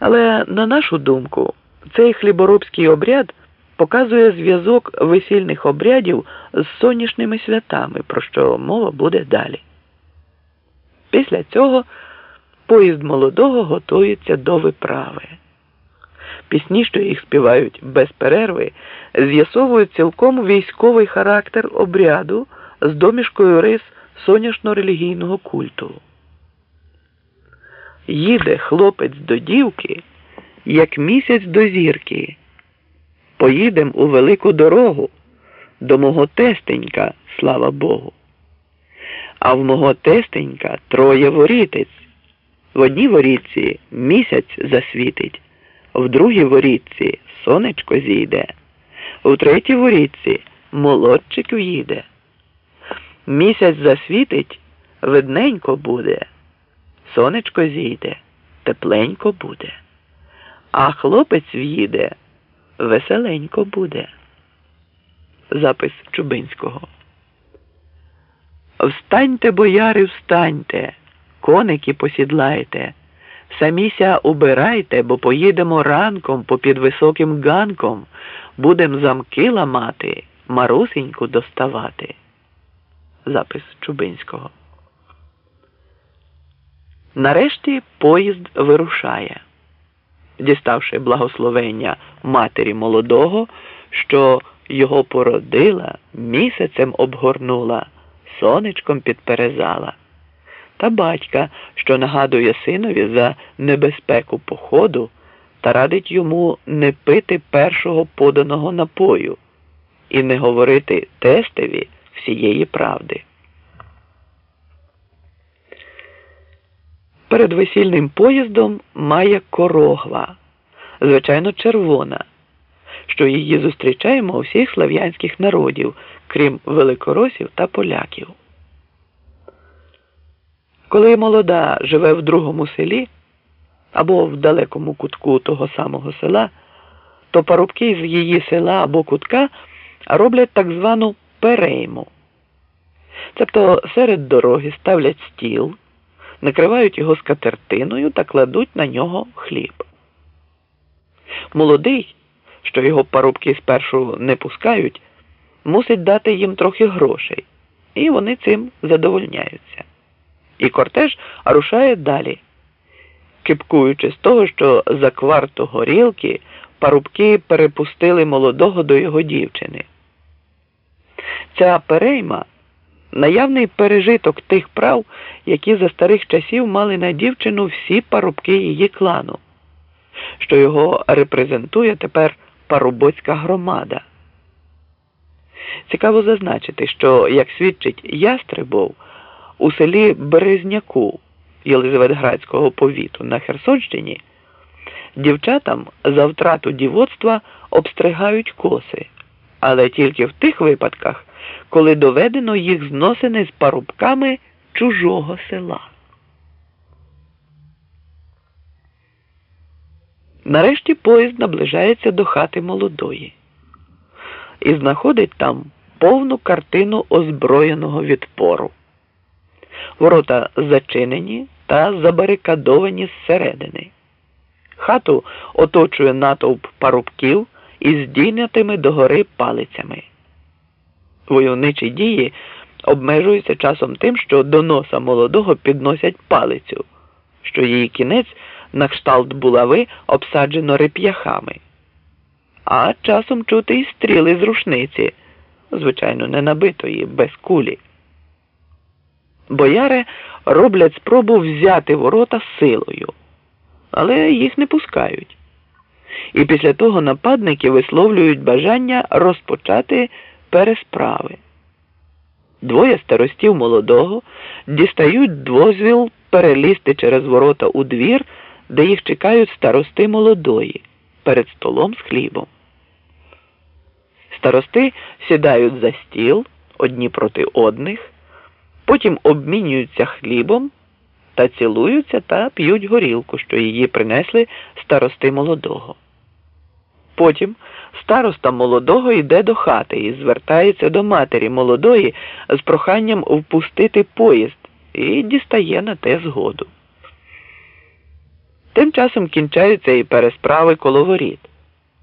Але, на нашу думку, цей хліборобський обряд показує зв'язок весільних обрядів з сонячними святами, про що мова буде далі. Після цього поїзд молодого готується до виправи. Пісні, що їх співають без перерви, з'ясовують цілком військовий характер обряду з домішкою рис сонячно-релігійного культу. Їде хлопець до дівки, як місяць до зірки. Поїдем у велику дорогу до мого тестенька, слава Богу. А в мого тестенька троє ворітець. В одній ворітці місяць засвітить, в другій ворітці сонечко зійде, в третій ворітці молодчик в'їде. Місяць засвітить, видненько буде, сонечко зійде, тепленько буде, а хлопець в'їде, веселенько буде. Запис Чубинського. Встаньте, бояри, встаньте, коники посідлайте, саміся убирайте, бо поїдемо ранком попід високим ганком, будем замки ламати, марусеньку доставати. Запис Чубинського. Нарешті поїзд вирушає, діставши благословення матері молодого, що його породила, місяцем обгорнула, сонечком підперезала, та батька, що нагадує синові за небезпеку походу та радить йому не пити першого поданого напою і не говорити тестеві всієї правди. Перед весільним поїздом має корогва, звичайно, червона, що її зустрічаємо у всіх слав'янських народів, крім великоросів та поляків. Коли молода живе в другому селі або в далекому кутку того самого села, то парубки з її села або кутка роблять так звану перейму. Тобто серед дороги ставлять стіл, накривають його скатертиною та кладуть на нього хліб. Молодий, що його парубки спершу не пускають, мусить дати їм трохи грошей, і вони цим задовольняються. І кортеж рушає далі, кипкуючи з того, що за кварту горілки парубки перепустили молодого до його дівчини. Ця перейма наявний пережиток тих прав, які за старих часів мали на дівчину всі парубки її клану, що його репрезентує тепер парубоцька громада. Цікаво зазначити, що, як свідчить Ястребов, у селі Березняку Єлизаветградського повіту на Херсонщині дівчатам за втрату дівоцтва обстригають коси, але тільки в тих випадках, коли доведено їх зносини з парубками чужого села. Нарешті поїзд наближається до хати молодої і знаходить там повну картину озброєного відпору. Ворота зачинені та забарикадовані зсередини. Хату оточує натовп парубків із здійнятими догори палицями. Войовничі дії обмежуються часом тим, що до носа молодого підносять палицю, що її кінець на кшталт булави обсаджено реп'яхами, а часом чути й стріли з рушниці, звичайно, не набитої, без кулі. Бояри роблять спробу взяти ворота силою, але їх не пускають. І після того нападники висловлюють бажання розпочати пересправи. Двоє старостів молодого дістають дозвіл перелізти через ворота у двір, де їх чекають старости молодої перед столом з хлібом. Старости сідають за стіл одні проти одних, потім обмінюються хлібом та цілуються та п'ють горілку, що її принесли старости молодого. Потім староста молодого йде до хати і звертається до матері молодої з проханням впустити поїзд і дістає на те згоду. Тим часом кінчаються і пересправи коло воріт.